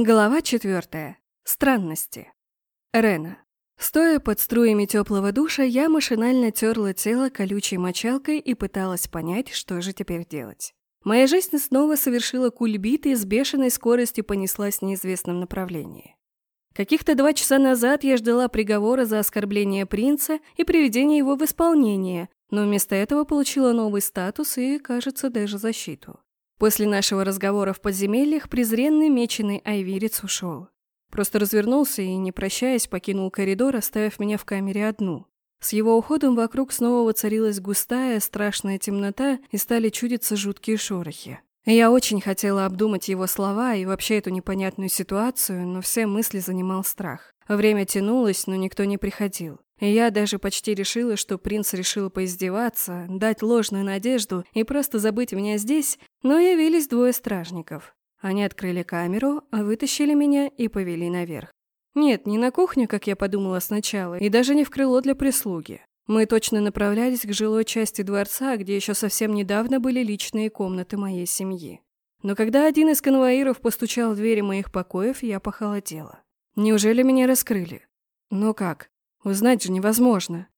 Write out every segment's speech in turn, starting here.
Глава четвертая. Странности. Рена. Стоя под струями теплого душа, я машинально терла тело колючей мочалкой и пыталась понять, что же теперь делать. Моя жизнь снова совершила кульбит и с бешеной скоростью понеслась в неизвестном направлении. Каких-то два часа назад я ждала приговора за оскорбление принца и приведение его в исполнение, но вместо этого получила новый статус и, кажется, даже защиту. После нашего разговора в подземельях презренный меченый айвирец ушел. Просто развернулся и, не прощаясь, покинул коридор, оставив меня в камере одну. С его уходом вокруг снова воцарилась густая, страшная темнота и стали чудиться жуткие шорохи. Я очень хотела обдумать его слова и вообще эту непонятную ситуацию, но все мысли занимал страх. Время тянулось, но никто не приходил. Я даже почти решила, что принц решил поиздеваться, дать ложную надежду и просто забыть меня здесь, но явились двое стражников. Они открыли камеру, вытащили меня и повели наверх. Нет, не на кухню, как я подумала сначала, и даже не в крыло для прислуги. Мы точно направлялись к жилой части дворца, где еще совсем недавно были личные комнаты моей семьи. Но когда один из конвоиров постучал в двери моих покоев, я похолодела. Неужели меня раскрыли? Ну как? Узнать же невозможно.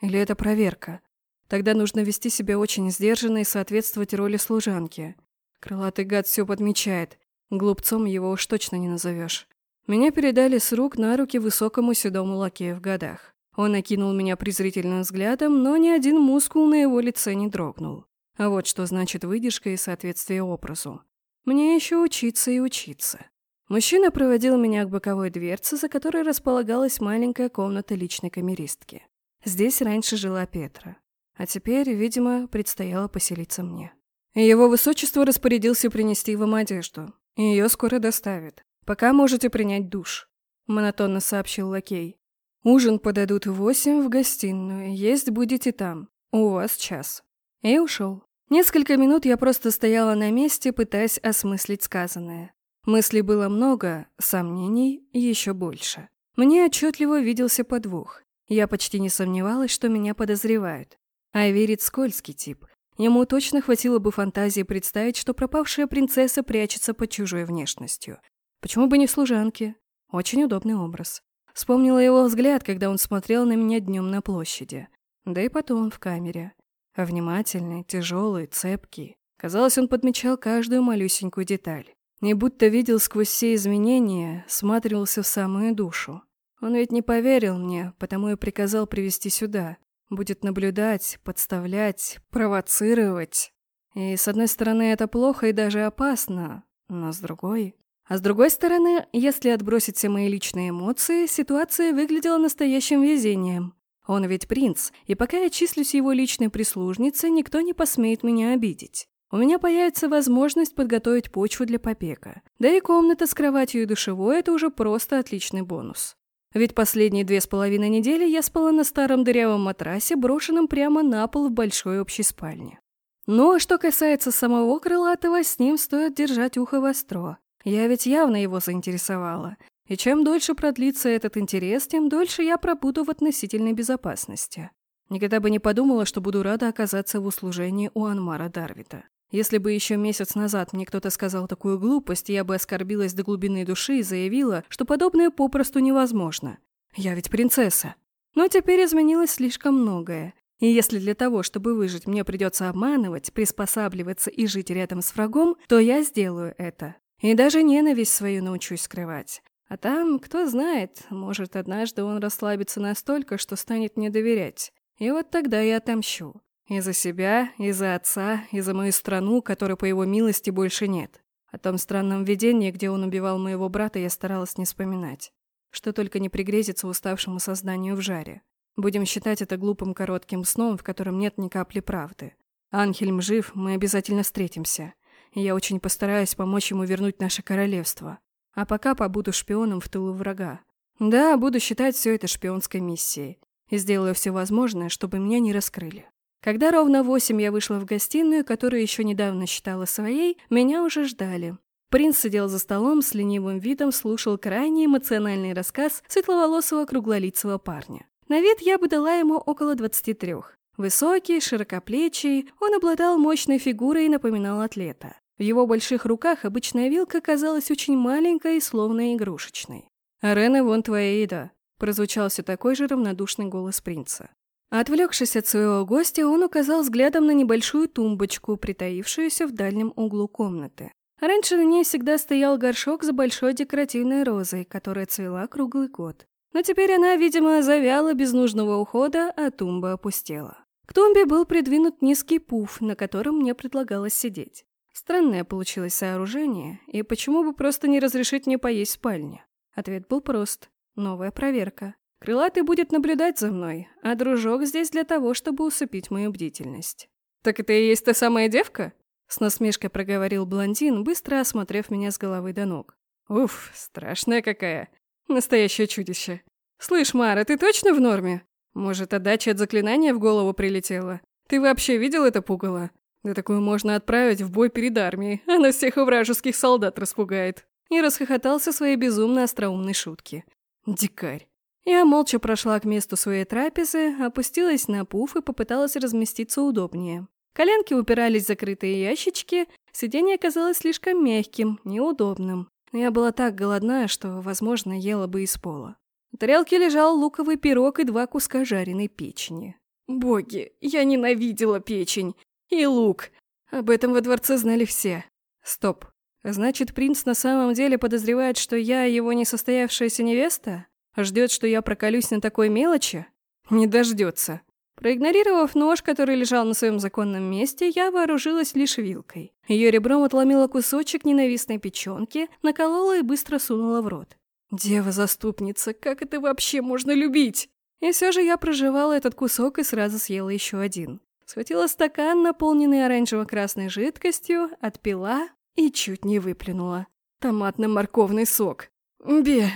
Или это проверка? Тогда нужно вести себя очень сдержанно и соответствовать роли служанки. Крылатый гад все подмечает. Глупцом его уж точно не назовешь. Меня передали с рук на руки высокому седому лакею в годах. Он окинул меня презрительным взглядом, но ни один мускул на его лице не дрогнул. А вот что значит выдержка и соответствие образу. Мне еще учиться и учиться. Мужчина проводил меня к боковой дверце, за которой располагалась маленькая комната личной камеристки. Здесь раньше жила Петра. А теперь, видимо, предстояло поселиться мне. Его высочество распорядился принести вам одежду. Ее скоро доставят. Пока можете принять душ», — монотонно сообщил лакей. Ужин подадут в восемь в гостиную, есть будете там. У вас час». И ушел. Несколько минут я просто стояла на месте, пытаясь осмыслить сказанное. Мыслей было много, сомнений еще больше. Мне отчетливо виделся подвох. Я почти не сомневалась, что меня подозревают. А верит скользкий тип. Ему точно хватило бы фантазии представить, что пропавшая принцесса прячется под чужой внешностью. Почему бы не в служанке? Очень удобный образ. Вспомнила его взгляд, когда он смотрел на меня днем на площади. Да и потом в камере. Внимательный, тяжелый, цепкий. Казалось, он подмечал каждую малюсенькую деталь. Не будто видел сквозь все изменения, сматривался в самую душу. Он ведь не поверил мне, потому и приказал привести сюда. Будет наблюдать, подставлять, провоцировать. И с одной стороны это плохо и даже опасно, но с другой... А с другой стороны, если отбросить все мои личные эмоции, ситуация выглядела настоящим везением. Он ведь принц, и пока я числюсь его личной прислужницей, никто не посмеет меня обидеть. У меня появится возможность подготовить почву для побега. Да и комната с кроватью и душевой – это уже просто отличный бонус. Ведь последние две с половиной недели я спала на старом дырявом матрасе, брошенном прямо на пол в большой общей спальне. Ну а что касается самого крылатого, с ним стоит держать ухо востро. Я ведь явно его заинтересовала. И чем дольше продлится этот интерес, тем дольше я пробуду в относительной безопасности. Никогда бы не подумала, что буду рада оказаться в услужении у Анмара Дарвита. Если бы еще месяц назад мне кто-то сказал такую глупость, я бы оскорбилась до глубины души и заявила, что подобное попросту невозможно. Я ведь принцесса. Но теперь изменилось слишком многое. И если для того, чтобы выжить, мне придется обманывать, приспосабливаться и жить рядом с врагом, то я сделаю это. И даже ненависть свою научусь скрывать. А там, кто знает, может, однажды он расслабится настолько, что станет мне доверять. И вот тогда я отомщу. И за себя, и за отца, и за мою страну, которой по его милости больше нет. О том странном видении, где он убивал моего брата, я старалась не вспоминать. Что только не пригрезится уставшему сознанию в жаре. Будем считать это глупым коротким сном, в котором нет ни капли правды. Анхельм жив, мы обязательно встретимся и я очень постараюсь помочь ему вернуть наше королевство. А пока побуду шпионом в тылу врага. Да, буду считать все это шпионской миссией. И сделаю все возможное, чтобы меня не раскрыли. Когда ровно восемь я вышла в гостиную, которую еще недавно считала своей, меня уже ждали. Принц сидел за столом с ленивым видом, слушал крайне эмоциональный рассказ светловолосого круглолицего парня. На вид я бы дала ему около двадцати трех. Высокий, широкоплечий, он обладал мощной фигурой и напоминал атлета. В его больших руках обычная вилка казалась очень маленькой и словно игрушечной. «Арена, вон твоя еда», — прозвучал все такой же равнодушный голос принца. Отвлекшись от своего гостя, он указал взглядом на небольшую тумбочку, притаившуюся в дальнем углу комнаты. Раньше на ней всегда стоял горшок с большой декоративной розой, которая цвела круглый год. Но теперь она, видимо, завяла без нужного ухода, а тумба опустела. К тумбе был придвинут низкий пуф, на котором мне предлагалось сидеть. Странное получилось сооружение, и почему бы просто не разрешить мне поесть в спальне? Ответ был прост. Новая проверка. Крылатый будет наблюдать за мной, а дружок здесь для того, чтобы усыпить мою бдительность. «Так это и есть та самая девка?» С насмешкой проговорил блондин, быстро осмотрев меня с головы до ног. «Уф, страшная какая. Настоящее чудище. Слышь, Мара, ты точно в норме? Может, отдача от заклинания в голову прилетела? Ты вообще видел это пугало? Да такую можно отправить в бой перед армией. Она всех вражеских солдат распугает». И расхохотался своей безумно остроумной шутки. Дикарь. Я молча прошла к месту своей трапезы, опустилась на пуф и попыталась разместиться удобнее. Коленки упирались в закрытые ящички, сиденье оказалось слишком мягким, неудобным. Но я была так голодна, что, возможно, ела бы из пола. На тарелке лежал луковый пирог и два куска жареной печени. Боги, я ненавидела печень. И лук. Об этом во дворце знали все. Стоп. Значит, принц на самом деле подозревает, что я его несостоявшаяся невеста? Ждет, что я проколюсь на такой мелочи? Не дождется. Проигнорировав нож, который лежал на своем законном месте, я вооружилась лишь вилкой. Ее ребром отломила кусочек ненавистной печенки, наколола и быстро сунула в рот. Дева-заступница, как это вообще можно любить? И все же я прожевала этот кусок и сразу съела еще один. Схватила стакан, наполненный оранжево-красной жидкостью, отпила и чуть не выплюнула. Томатно-морковный сок. Бе,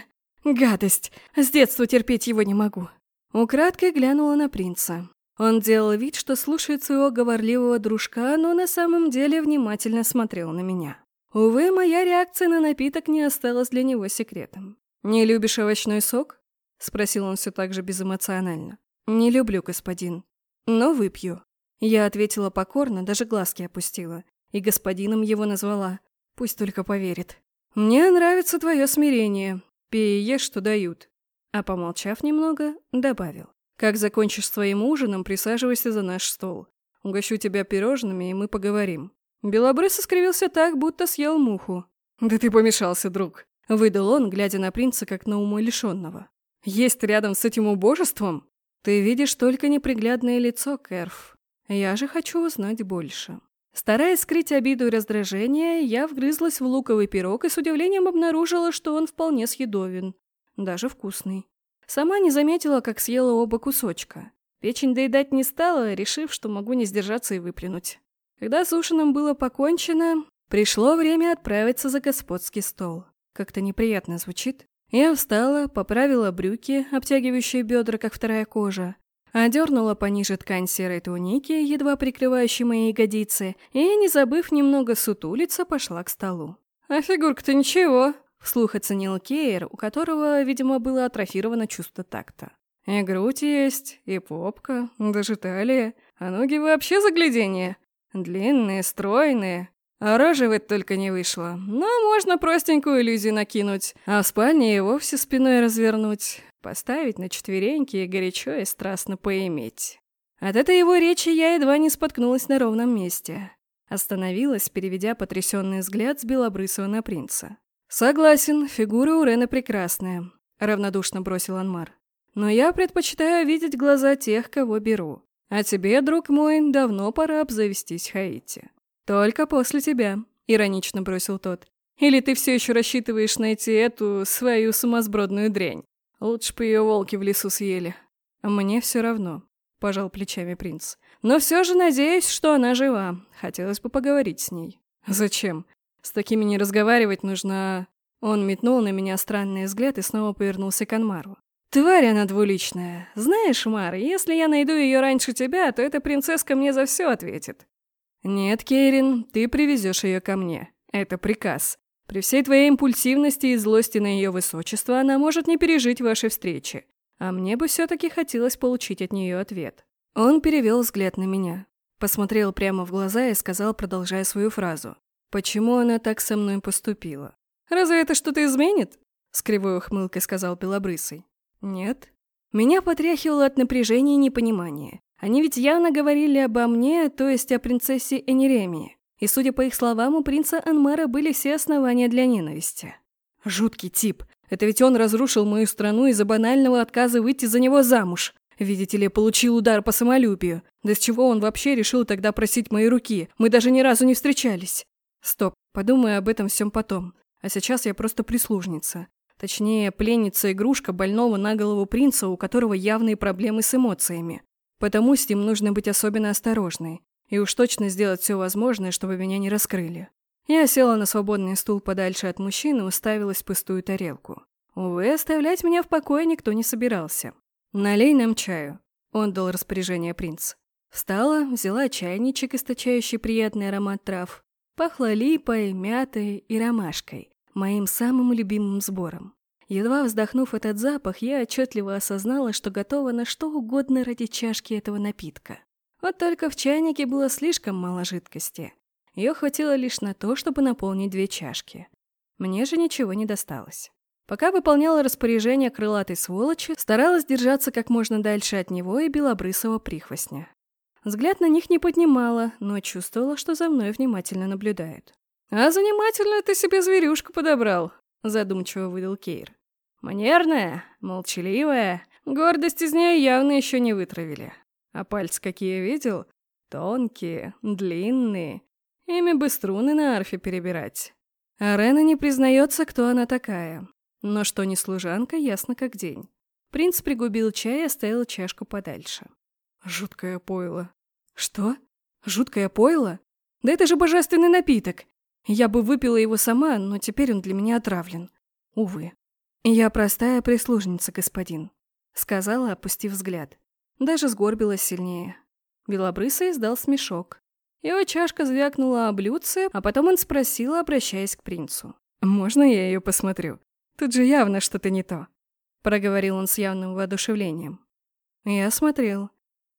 Гадость! С детства терпеть его не могу. Украдкой глянула на принца. Он делал вид, что слушает своего говорливого дружка, но на самом деле внимательно смотрел на меня. Увы, моя реакция на напиток не осталась для него секретом. «Не любишь овощной сок?» — спросил он все так же безэмоционально. «Не люблю, господин. Но выпью». Я ответила покорно, даже глазки опустила. И господином его назвала. Пусть только поверит. «Мне нравится твое смирение. Пей и ешь, что дают». А помолчав немного, добавил. «Как закончишь своим ужином, присаживайся за наш стол. Угощу тебя пирожными, и мы поговорим». Белобрысый скривился так, будто съел муху. «Да ты помешался, друг», — выдал он, глядя на принца, как на умалишенного. «Есть рядом с этим убожеством? Ты видишь только неприглядное лицо, Кэрф. Я же хочу узнать больше». Стараясь скрыть обиду и раздражение, я вгрызлась в луковый пирог и с удивлением обнаружила, что он вполне съедовен. Даже вкусный. Сама не заметила, как съела оба кусочка. Печень доедать не стала, решив, что могу не сдержаться и выплюнуть. Когда с ужином было покончено, пришло время отправиться за господский стол. Как-то неприятно звучит. Я встала, поправила брюки, обтягивающие бедра, как вторая кожа, одернула пониже ткань серой туники, едва прикрывающей мои ягодицы, и, не забыв немного сутулиться, пошла к столу. «А фигурка-то ничего», — вслух оценил Кейр, у которого, видимо, было атрофировано чувство такта. «И грудь есть, и попка, даже талия, а ноги вообще загляденье. Длинные, стройные, а рожи вот только не вышло. Но можно простенькую иллюзию накинуть, а в спальне и вовсе спиной развернуть поставить на четвереньки и горячо и страстно поиметь. От этой его речи я едва не споткнулась на ровном месте. Остановилась, переведя потрясенный взгляд с белобрысого на принца. «Согласен, фигура у Рена прекрасная», — равнодушно бросил Анмар. «Но я предпочитаю видеть глаза тех, кого беру. А тебе, друг мой, давно пора обзавестись Хаити». «Только после тебя», — иронично бросил тот. «Или ты все еще рассчитываешь найти эту свою сумасбродную дрянь?» Лучше бы ее волки в лесу съели. Мне все равно, пожал плечами принц. Но все же надеюсь, что она жива. Хотелось бы поговорить с ней. Зачем? С такими не разговаривать нужно... Он метнул на меня странный взгляд и снова повернулся к Анмару. «Тварь она двуличная. Знаешь, Мар, если я найду ее раньше тебя, то эта принцесска мне за все ответит». «Нет, Кейрин, ты привезешь ее ко мне. Это приказ. При всей твоей импульсивности и злости на ее высочество она может не пережить вашей встречи. А мне бы все-таки хотелось получить от нее ответ. Он перевел взгляд на меня. Посмотрел прямо в глаза и сказал, продолжая свою фразу. Почему она так со мной поступила? Разве это что-то изменит? С кривой ухмылкой сказал Белобрысый. Нет. Меня потряхивало от напряжения и непонимания. Они ведь явно говорили обо мне, то есть о принцессе Энеремии. И, судя по их словам, у принца Анмара были все основания для ненависти. Жуткий тип. Это ведь он разрушил мою страну из-за банального отказа выйти за него замуж. Видите ли, получил удар по самолюбию. Да с чего он вообще решил тогда просить мои руки? Мы даже ни разу не встречались. Стоп, подумаю об этом всем потом. А сейчас я просто прислужница. Точнее, пленница-игрушка больного на голову принца, у которого явные проблемы с эмоциями. Потому с ним нужно быть особенно осторожной. И уж точно сделать все возможное, чтобы меня не раскрыли. Я села на свободный стул подальше от мужчины и уставилась в пустую тарелку. Увы, оставлять меня в покое никто не собирался. «Налей нам чаю», — он дал распоряжение принц. Встала, взяла чайничек, источающий приятный аромат трав. Пахло липой, мятой и ромашкой, моим самым любимым сбором. Едва вздохнув этот запах, я отчетливо осознала, что готова на что угодно ради чашки этого напитка. Вот только в чайнике было слишком мало жидкости. Ее хватило лишь на то, чтобы наполнить две чашки. Мне же ничего не досталось. Пока выполняла распоряжение крылатой сволочи, старалась держаться как можно дальше от него и белобрысого прихвостня. Взгляд на них не поднимала, но чувствовала, что за мной внимательно наблюдают. «А занимательно ты себе зверюшку подобрал», — задумчиво выдал Кейр. «Манерная, молчаливая, гордость из нее явно еще не вытравили. А пальцы какие видел? Тонкие, длинные. Ими бы струны на арфе перебирать. Арена не признается, кто она такая. Но что не служанка, ясно как день. Принц пригубил чай и оставил чашку подальше. Жуткое пойло. Что? Жуткое пойло? Да это же божественный напиток. Я бы выпила его сама, но теперь он для меня отравлен. Увы. Я простая прислужница, господин, сказала, опустив взгляд. Даже сгорбилась сильнее. Белобрысый издал смешок. Его чашка звякнула о блюдце, а потом он спросил, обращаясь к принцу. «Можно я ее посмотрю? Тут же явно что-то не то», — проговорил он с явным воодушевлением. Я смотрел.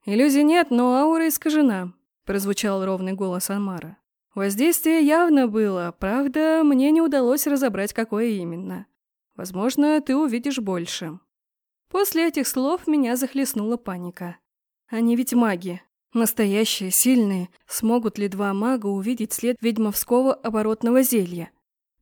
«Иллюзий нет, но аура искажена», — прозвучал ровный голос Анмара. Воздействие явно было, правда, мне не удалось разобрать, какое именно. Возможно, ты увидишь больше. После этих слов меня захлестнула паника. Они ведь маги. Настоящие, сильные. Смогут ли два мага увидеть след ведьмовского оборотного зелья?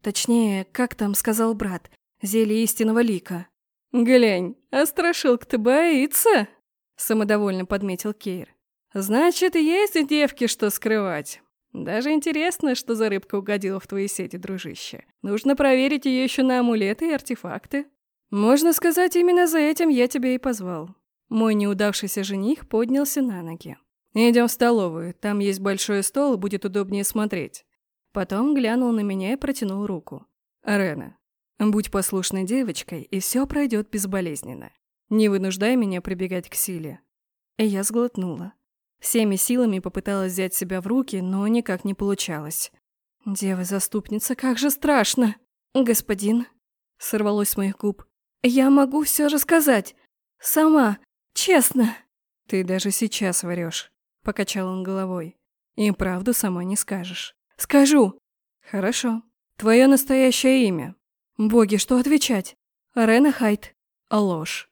Точнее, как там сказал брат, зелье истинного лика. «Глянь, а страшилка-то боится!» Самодовольно подметил Кейр. «Значит, есть девки, что скрывать. Даже интересно, что за рыбка угодила в твои сети, дружище. Нужно проверить ее еще на амулеты и артефакты. Можно сказать, именно за этим я тебя и позвал. Мой неудавшийся жених поднялся на ноги. Идем в столовую, там есть большой стол, будет удобнее смотреть. Потом глянул на меня и протянул руку. Рена, будь послушной девочкой, и все пройдет безболезненно. Не вынуждай меня прибегать к силе. И я сглотнула. Всеми силами попыталась взять себя в руки, но никак не получалось. «Дева-заступница, как же страшно!» «Господин», — сорвалось с моих губ, я могу все рассказать. Сама. Честно. Ты даже сейчас врешь. Покачал он головой. И правду сама не скажешь. Скажу. Хорошо. Твое настоящее имя. Боги, что отвечать? Рена Хайт. Ложь.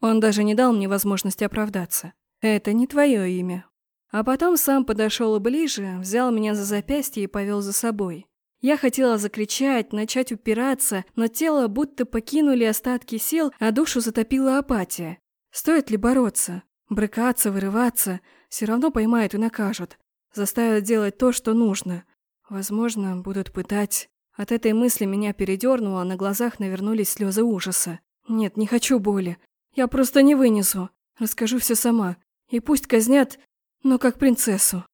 Он даже не дал мне возможности оправдаться. Это не твое имя. А потом сам подошел ближе, взял меня за запястье и повел за собой. Я хотела закричать, начать упираться, но тело будто покинули остатки сил, а душу затопила апатия. Стоит ли бороться? Брыкаться, вырываться? Все равно поймают и накажут. Заставят делать то, что нужно. Возможно, будут пытать. От этой мысли меня передернуло, а на глазах навернулись слезы ужаса. Нет, не хочу боли. Я просто не вынесу. Расскажу все сама. И пусть казнят, но как принцессу.